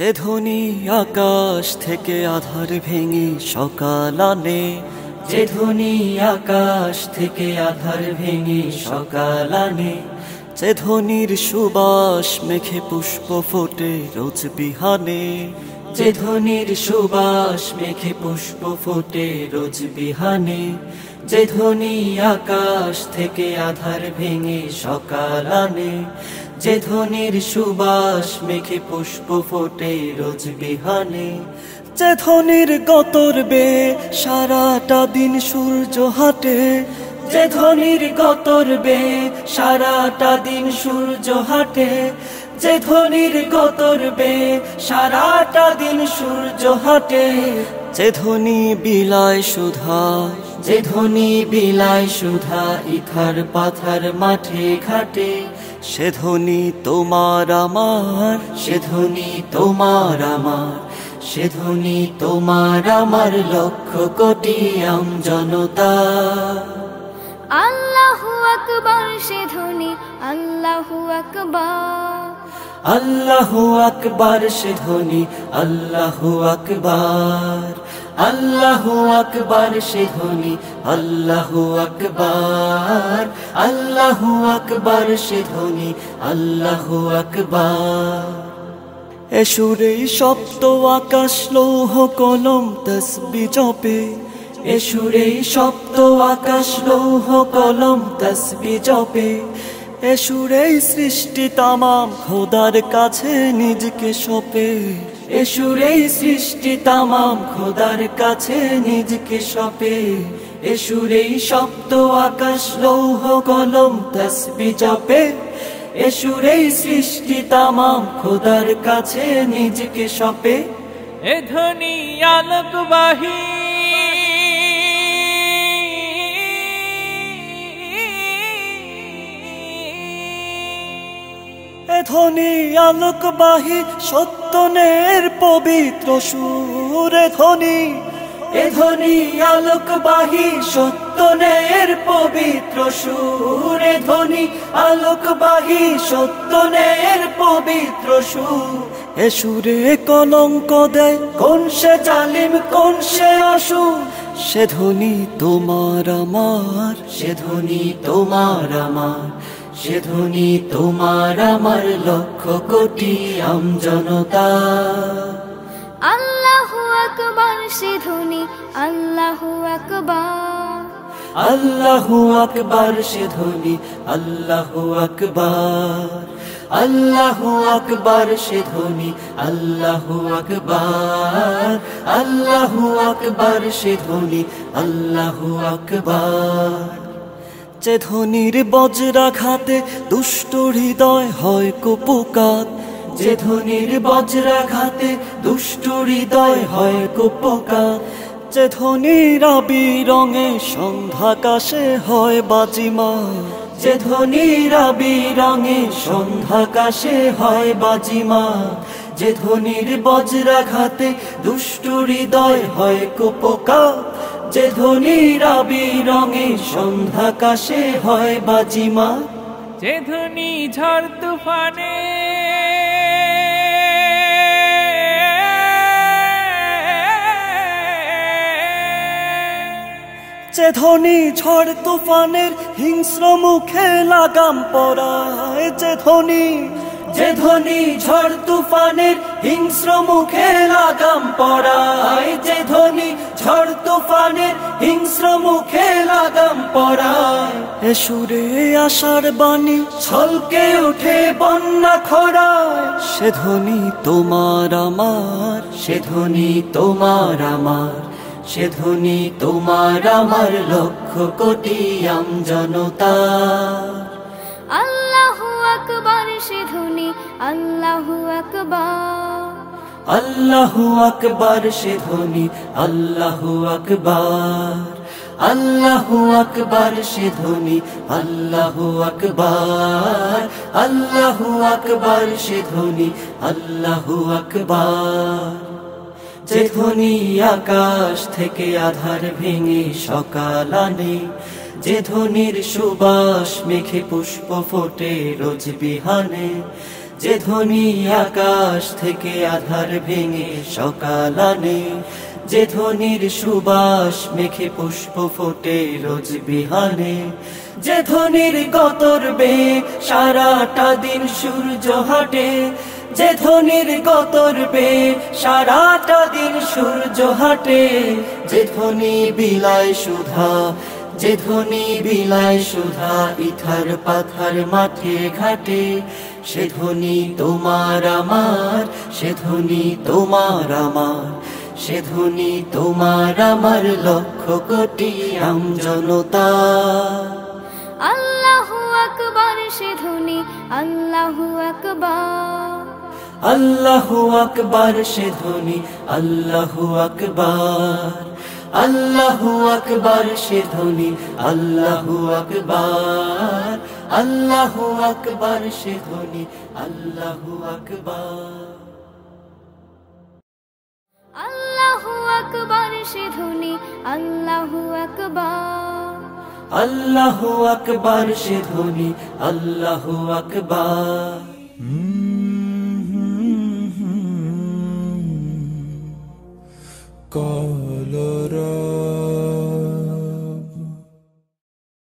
যে ধ্বনি আকাশ থেকে আধার ভেঙে সকাল আনে, যে ধ্বনি আকাশ থেকে আধার ভেঙে সকাল আনে, যে ধ্বনির সুবাস মেঘে পুষ্প ফোটে রোজ বিহানে, যে ধ্বনির সুবাস মেঘে পুষ্প ফোটে রোজ বিহানে, যে ধ্বনি আকাশ থেকে আধার ভেঙে সকাল আনে যে ধনির সুবাস মেঘে পুষ্প ফোটে রোজ বিহানে। যে ধনির গতর বে সারাটা দিন সূর্য হাটে। যে ধ্বনির গতর বে সারাটা দিন সূর্য হাটে। যে ধনির গতর বে সারাটা দিন সূর্য হাটে। যে ধ্বনি বিলায় সুধা, যে ধ্বনি বিলায় সুধা ইথার পাথার মাঠে ঘাটে। সে ধ্বনি তোমার আমার সে ধ্বনি তোমার আমার সে ধ্বনি তোমার আমার লক্ষ কোটি আম জনতা। আল্লাহু আকবার সে ধ্বনি আল্লাহু আকবার। আল্লাহু আকবার সে ধ্বনি আল্লাহু আকবার। আল্লাহু আকবার, সে ধ্বনি আল্লাহু আকবার আল্লাহু আকবার, সে ধ্বনি আল্লাহু আকবার। এসুরে সপ্ত আকাশ, লৌহ কলম, তসবি জপে। এসুরে সপ্ত আকাশ, লৌহ কলম, তসবি জপে। এসুরে সৃষ্টি তামাম, খোদার কাছে নিজকে সপে। এসুরে সৃষ্টি তামাম খোদার কাছে নিজকে সপে। এসুরে সপ্ত আকাশ, লৌহ, কলম, তসবি জপে। এসুরে সৃষ্টি তামাম খোদার কাছে নিজকে সপে। এ ধ্বনি আলোকবাহী এ ধ্বনি আলোকবাহী সত্যনের পবিত্র সুরে ধ্বনি এ ধ্বনি আলোকবাহী সত্যনের পবিত্র সুরে ধ্বনি আলোকবাহী সত্যনের পবিত্র সুর। এ সুরে কলঙ্ক দেয়, কোন সে জালিম, কোন সে আসু সে ধ্বনি তোমার আমার, সে ধ্বনি তোমার আমার। সে ধ্বনি তোমার আমার লক্ষ কোটি আম জনতা। আল্লাহু আকবার সে ধ্বনি আল্লাহু আকবার। আল্লাহু আকবার সে ধ্বনি আল্লাহু আকবার। আল্লাহু আকবার সে ধ্বনি আল্লাহু আকবার। আল্লাহু আকবার সে ধ্বনি আল্লাহু আকবার। যে ধ্বনির বজ্রাঘাতে দুষ্ট হৃদয় হয় কুপকাত। যে ধ্বনির বজ্রাঘাতে দুষ্ট হৃদয় হয় কুপকাত। যে ধ্বনির আবি রঙে সন্ধ্যাকাশে হয় বাজিমা। যে ধ্বনির আবি রঙে সন্ধ্যাকাশে হয় বাজিমা। যে ধ্বনির বজ্রাঘাতে দুষ্ট হৃদয় হয় কুপকাত। যে আবি রঙে সন্ধ্যাকাশে হয় বাজিমা। যে ধ্বনি ঝড় তুফানে যে ধ্বনি ঝড় তুফানের হিংস্র মুখে লাগাম পরায়। যে ধ্বনি যে ধ্বনি ঝড় তুফানের হিংস্র মুখে লাগাম পরায় যে ধ্বনি ঝড় তুফানের হিংস্র মুখে লাগাম পরায় এ সুরে আশার বাণী ছলকে উঠে বন্যা খরায়। সে ধ্বনি তোমার আমার, সে ধ্বনি তোমার আমার, সে ধ্বনি তোমার আমার লক্ষ কোটি আম জনতা আল্লাহু আকবার। সে ধ্বনি আল্লাহু আল্লাহু আকবার সে ধ্বনি আল্লাহু আকবার। আল্লাহু আকবার সে ধ্বনি আল্লাহু আকবার। আল্লাহু আকবার সে ধ্বনি আল্লাহু আকবার। যে ধ্বনি আকাশ থেকে আধার ভেঙে সকাল আনে যে ধ্বনির সুবাস মেঘে পুষ্প ফোটে রোজ বিহানে, যে ধ্বনি আকাশ থেকে আধার ভেঙে সকাল আনে, যে ধ্বনির সুবাস মেখে পুষ্প ফোটে রোজ বিহানে, যে ধ্বনির গতর বে সারাটা দিন সূর্য হাটে, যে ধ্বনির গতর বে সারাটা দিন সূর্য হাটে, যে ধ্বনি বিলায় সুধা যে ধ্বনি বিলায় সুধা ইথার পাথার মাঠে ঘাটে সে ধ্বনি তোমার আমার সে ধ্বনি তোমার আমার সে ধ্বনি তোমার আমার লক্ষ কোটি আমজনতা আল্লাহু আকবার সে ধ্বনি আল্লাহু আকবার। আল্লাহু আকবার সে ধ্বনি আল্লাহু আকবার। আল্লাহু আকবার সে ধ্বনি আল্লাহু আকবার আল্লাহু আকবার সে ধ্বনি আল্লাহু আকবার। আল্লাহু আকবার সে ধ্বনি আল্লাহু আকবার। আল্লাহু আকবার সে ধ্বনি আল্লাহু আকবার। কলরা